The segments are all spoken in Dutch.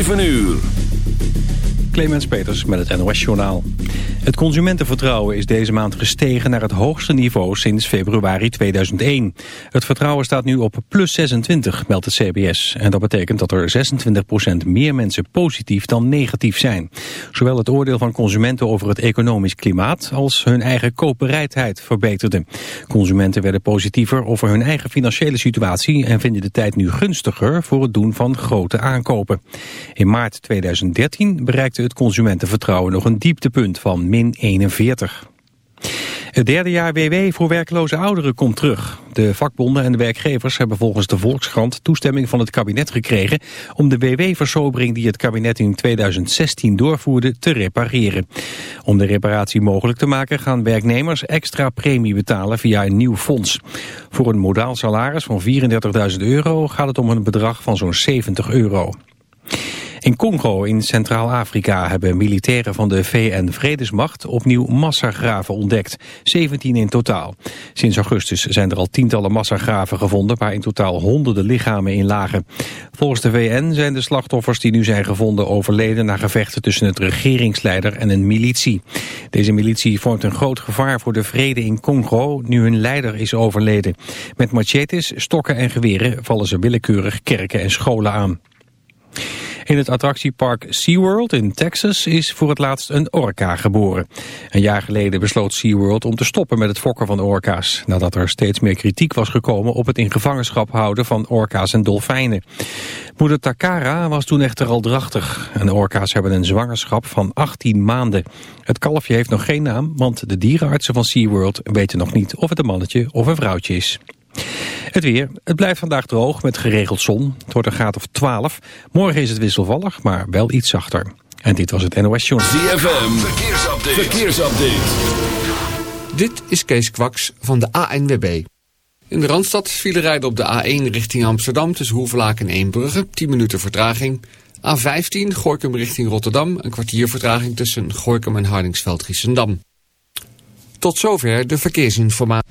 7 uur. Clemens Peters met het NOS-journaal. Het consumentenvertrouwen is deze maand gestegen naar het hoogste niveau sinds februari 2001. Het vertrouwen staat nu op plus 26, meldt het CBS. En dat betekent dat er 26% meer mensen positief dan negatief zijn. Zowel het oordeel van consumenten over het economisch klimaat als hun eigen koopbereidheid verbeterde. Consumenten werden positiever over hun eigen financiële situatie en vinden de tijd nu gunstiger voor het doen van grote aankopen. In maart 2013 bereikte het consumentenvertrouwen nog een dieptepunt van min 41. Het derde jaar WW voor werkloze ouderen komt terug. De vakbonden en de werkgevers hebben volgens de Volkskrant toestemming van het kabinet gekregen om de WW-versobering die het kabinet in 2016 doorvoerde te repareren. Om de reparatie mogelijk te maken gaan werknemers extra premie betalen via een nieuw fonds. Voor een modaal salaris van 34.000 euro gaat het om een bedrag van zo'n 70 euro. In Congo in Centraal-Afrika hebben militairen van de VN-vredesmacht opnieuw massagraven ontdekt. 17 in totaal. Sinds augustus zijn er al tientallen massagraven gevonden waar in totaal honderden lichamen in lagen. Volgens de VN zijn de slachtoffers die nu zijn gevonden overleden na gevechten tussen het regeringsleider en een militie. Deze militie vormt een groot gevaar voor de vrede in Congo nu hun leider is overleden. Met machetes, stokken en geweren vallen ze willekeurig kerken en scholen aan. In het attractiepark SeaWorld in Texas is voor het laatst een orka geboren. Een jaar geleden besloot SeaWorld om te stoppen met het fokken van orka's... nadat er steeds meer kritiek was gekomen op het in gevangenschap houden van orka's en dolfijnen. Moeder Takara was toen echter al drachtig. En orka's hebben een zwangerschap van 18 maanden. Het kalfje heeft nog geen naam, want de dierenartsen van SeaWorld weten nog niet of het een mannetje of een vrouwtje is. Het weer. Het blijft vandaag droog met geregeld zon. Het wordt een graad of 12. Morgen is het wisselvallig, maar wel iets zachter. En dit was het NOS Journal. ZFM. Verkeersupdate. Verkeersupdate. Dit is Kees Kwaks van de ANWB. In de Randstad vielen rijden op de A1 richting Amsterdam tussen Hoevelaak en Eembrugge. 10 minuten vertraging. A15 Gorkum richting Rotterdam. Een kwartier vertraging tussen Gorkum en Hardingsveld-Giessendam. Tot zover de verkeersinformatie.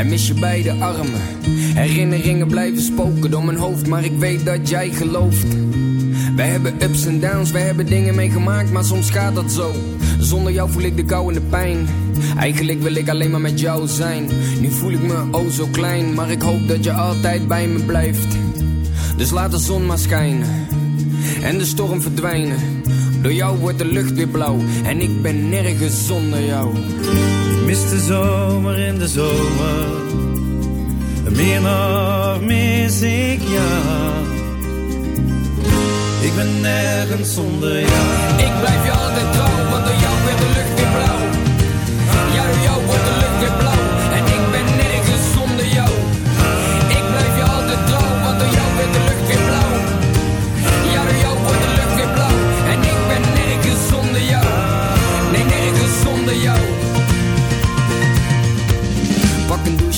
En mis je beide armen. Herinneringen blijven spoken door mijn hoofd, maar ik weet dat jij gelooft. Wij hebben ups en downs, wij hebben dingen meegemaakt, maar soms gaat dat zo. Zonder jou voel ik de kou en de pijn. Eigenlijk wil ik alleen maar met jou zijn. Nu voel ik me oh zo klein, maar ik hoop dat je altijd bij me blijft. Dus laat de zon maar schijnen en de storm verdwijnen. Door jou wordt de lucht weer blauw en ik ben nergens zonder jou. Mis de zomer in de zomer. Meer nog mis ik jou. Ik ben nergens zonder jou. Ik blijf je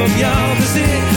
Op jouw gezicht.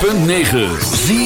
106.9 Zie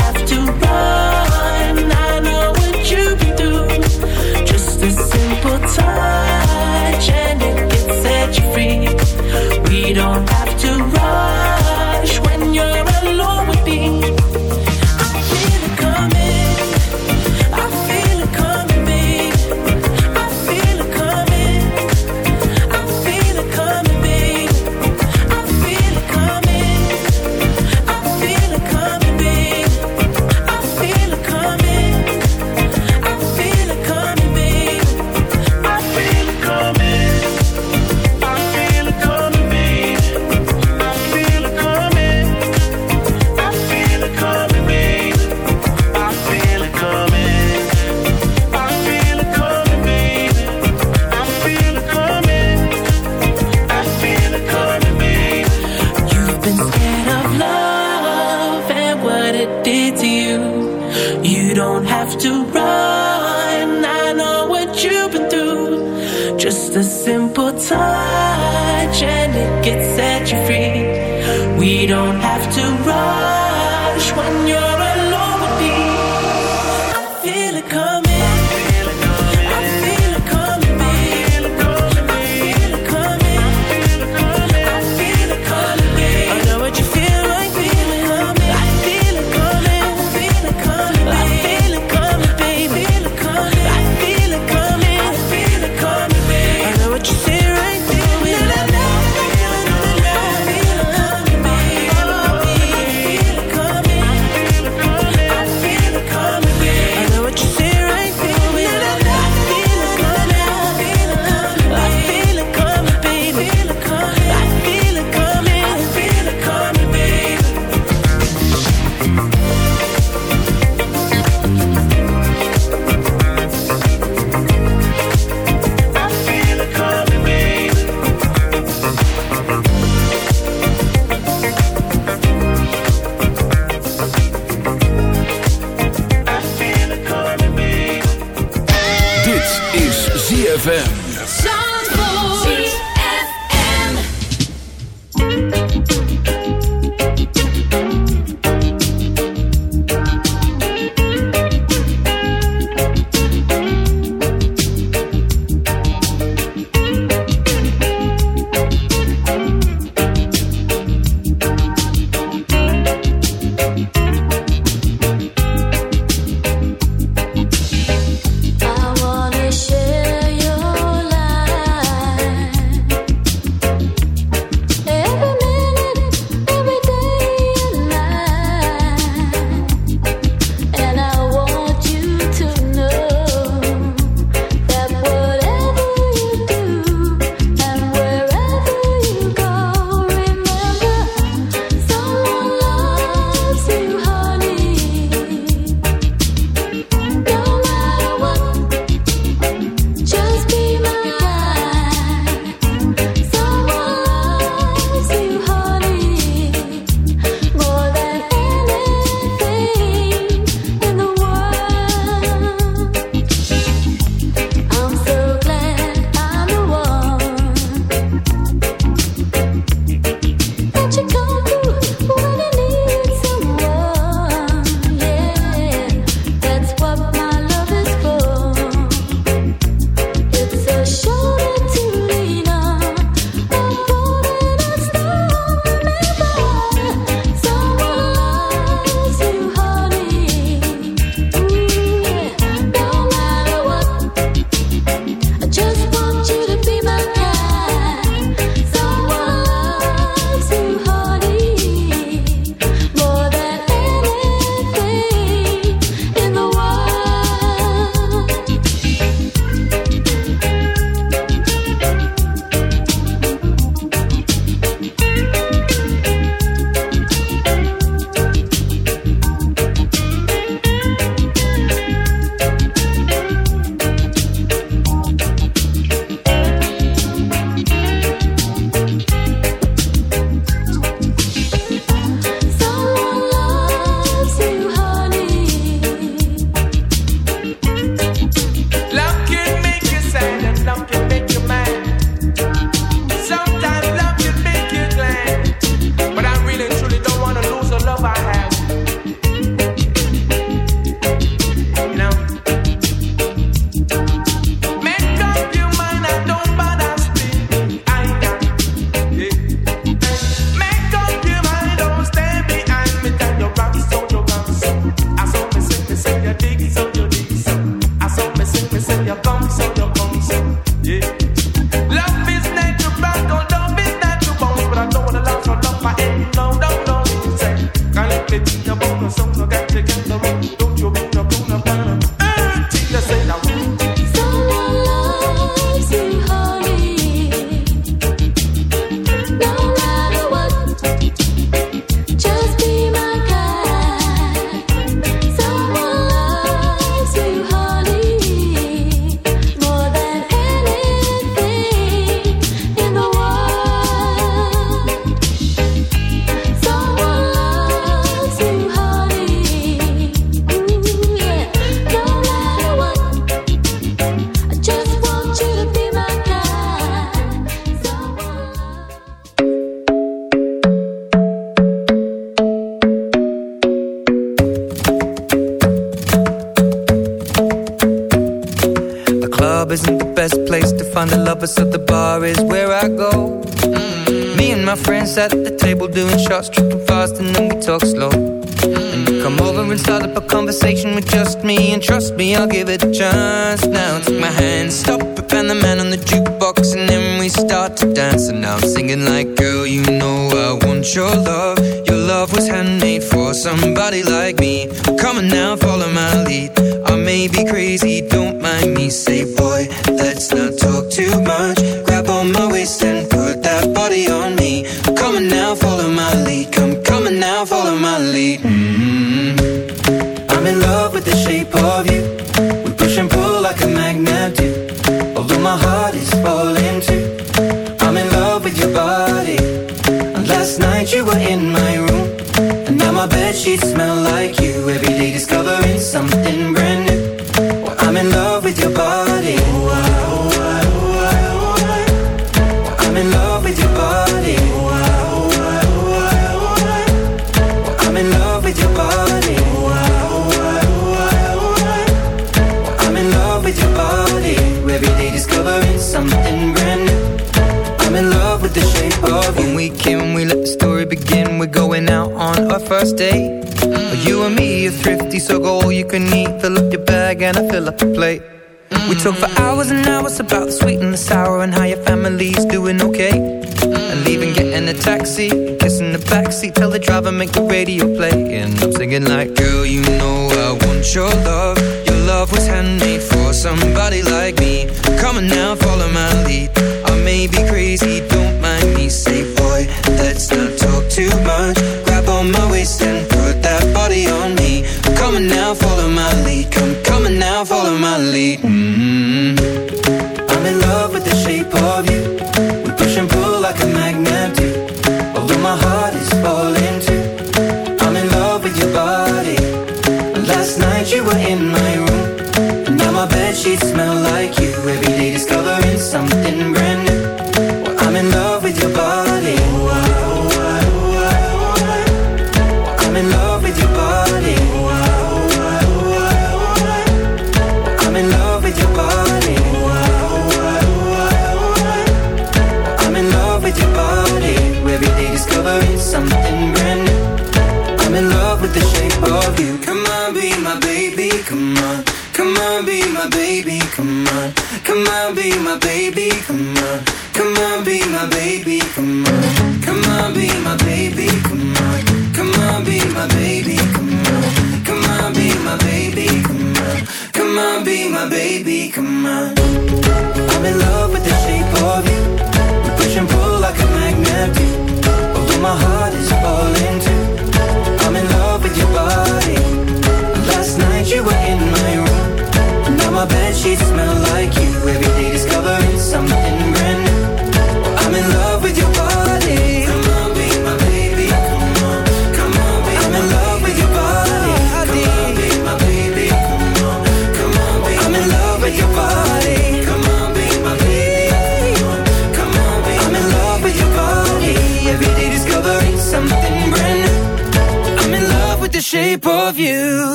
talk for hours and hours about the sweet and the sour and how your family's doing okay. And leaving, getting a taxi, kissing the backseat, tell the driver make the radio play, and I'm singing like.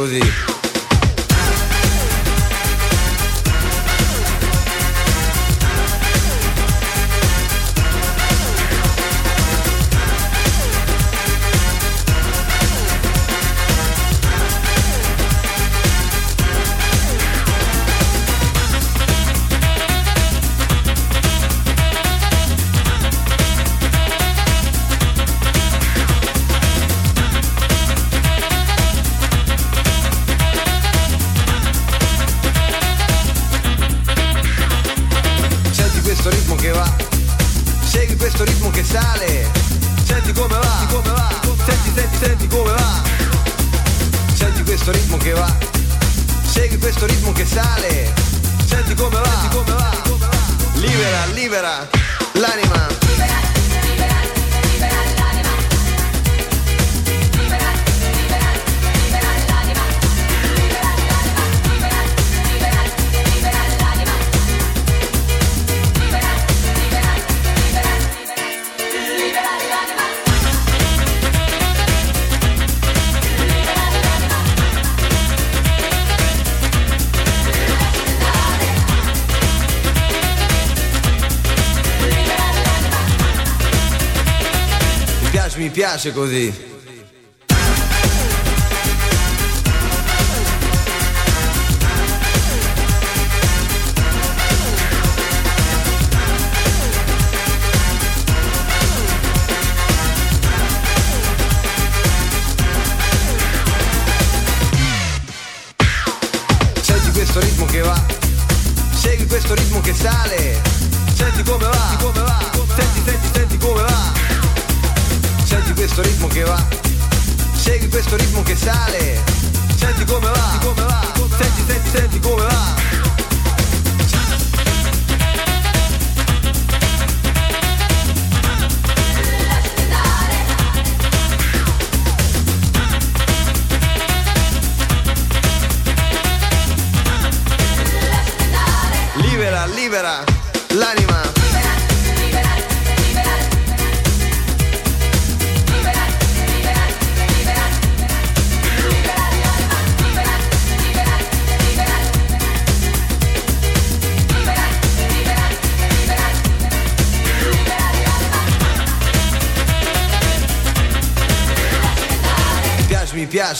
Così. piace così.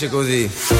piace così.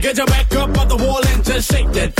Get your back up on the wall and just shake that